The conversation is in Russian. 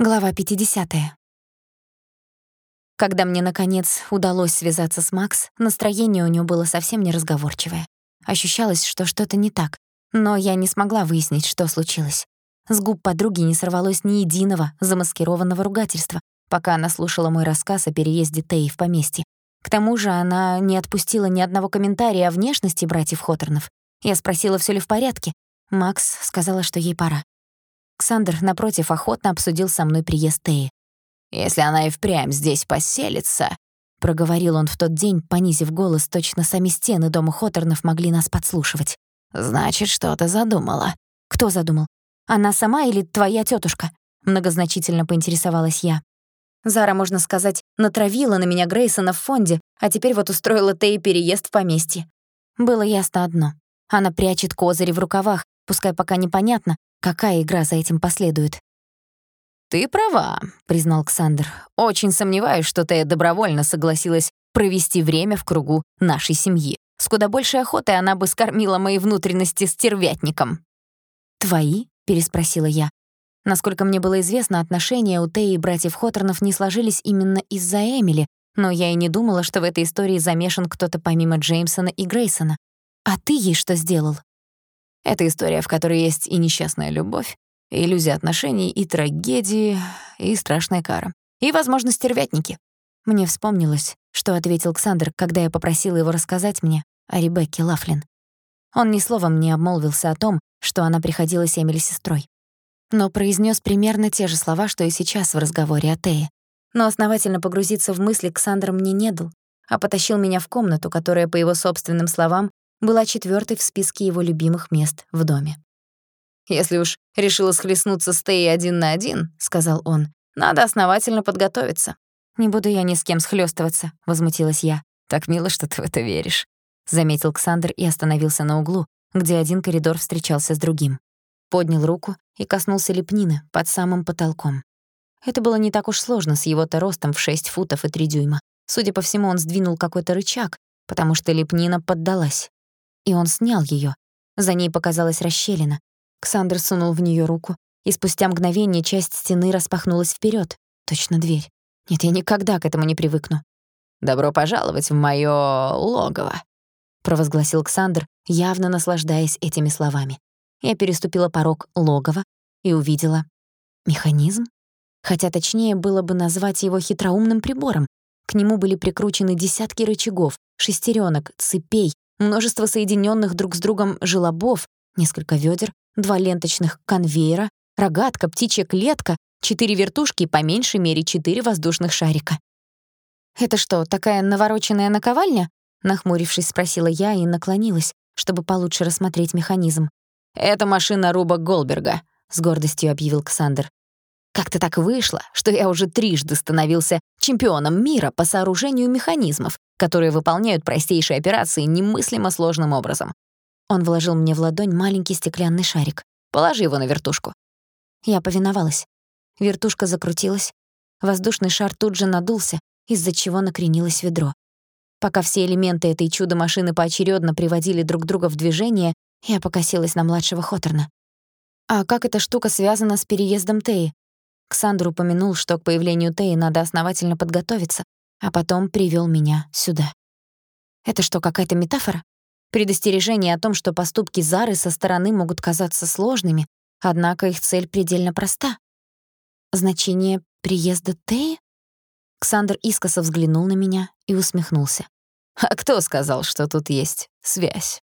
Глава 50. Когда мне, наконец, удалось связаться с Макс, настроение у него было совсем неразговорчивое. Ощущалось, что что-то не так, но я не смогла выяснить, что случилось. С губ подруги не сорвалось ни единого замаскированного ругательства, пока она слушала мой рассказ о переезде Теи в поместье. К тому же она не отпустила ни одного комментария о внешности братьев Хоторнов. Я спросила, всё ли в порядке. Макс сказала, что ей пора. Ксандр, напротив, охотно обсудил со мной приезд Теи. «Если она и впрямь здесь поселится», — проговорил он в тот день, понизив голос, точно сами стены дома Хоторнов могли нас подслушивать. «Значит, что-то задумала». «Кто задумал? Она сама или твоя тётушка?» Многозначительно поинтересовалась я. Зара, можно сказать, натравила на меня Грейсона в фонде, а теперь вот устроила Теи переезд в поместье. Было ясно одно. Она прячет козыри в рукавах, пускай пока непонятно, Какая игра за этим последует? «Ты права», — признал Ксандр. «Очень сомневаюсь, что ты добровольно согласилась провести время в кругу нашей семьи. С куда большей охотой она бы скормила мои внутренности стервятником». «Твои?» — переспросила я. Насколько мне было известно, отношения у Теи и братьев Хоторнов не сложились именно из-за Эмили, но я и не думала, что в этой истории замешан кто-то помимо Джеймсона и Грейсона. А ты ей что сделал? Это история, в которой есть и несчастная любовь, и иллюзия отношений, и трагедии, и страшная кара. И, возможно, стервятники. Мне вспомнилось, что ответил Ксандр, когда я попросила его рассказать мне о Ребекке Лафлин. Он ни словом не обмолвился о том, что она приходилась Эмили сестрой. Но произнес примерно те же слова, что и сейчас в разговоре о Тее. Но основательно погрузиться в мысли Ксандр мне не дал, а потащил меня в комнату, которая, по его собственным словам, была четвёртой в списке его любимых мест в доме. «Если уж решила схлестнуться с Тей один на один», — сказал он, — «надо основательно подготовиться». «Не буду я ни с кем схлёстываться», — возмутилась я. «Так мило, что ты в это веришь», — заметил Ксандр и остановился на углу, где один коридор встречался с другим. Поднял руку и коснулся лепнины под самым потолком. Это было не так уж сложно с его-то ростом в 6 футов и 3 дюйма. Судя по всему, он сдвинул какой-то рычаг, потому что лепнина поддалась и он снял её. За ней показалась расщелина. Ксандр сунул в неё руку, и спустя мгновение часть стены распахнулась вперёд, точно дверь. Нет, я никогда к этому не привыкну. «Добро пожаловать в моё логово», — провозгласил Ксандр, явно наслаждаясь этими словами. Я переступила порог логова и увидела механизм. Хотя точнее было бы назвать его хитроумным прибором. К нему были прикручены десятки рычагов, шестеренок, цепей, множество соединенных друг с другом желобов, несколько ведер, два ленточных конвейера, рогатка, птичья клетка, четыре вертушки и по меньшей мере четыре воздушных шарика. «Это что, такая навороченная наковальня?» Нахмурившись, спросила я и наклонилась, чтобы получше рассмотреть механизм. «Это машина Руба Голберга», — с гордостью объявил Ксандр. Как-то так вышло, что я уже трижды становился чемпионом мира по сооружению механизмов, которые выполняют простейшие операции немыслимо сложным образом. Он вложил мне в ладонь маленький стеклянный шарик. «Положи его на вертушку». Я повиновалась. Вертушка закрутилась. Воздушный шар тут же надулся, из-за чего накренилось ведро. Пока все элементы этой чудо-машины поочередно приводили друг друга в движение, я покосилась на младшего Хоторна. «А как эта штука связана с переездом Теи?» Ксандр упомянул, что к появлению Теи надо основательно подготовиться, а потом привёл меня сюда. Это что, какая-то метафора? Предостережение о том, что поступки Зары со стороны могут казаться сложными, однако их цель предельно проста. Значение приезда Теи? Ксандр искоса взглянул на меня и усмехнулся. «А кто сказал, что тут есть связь?»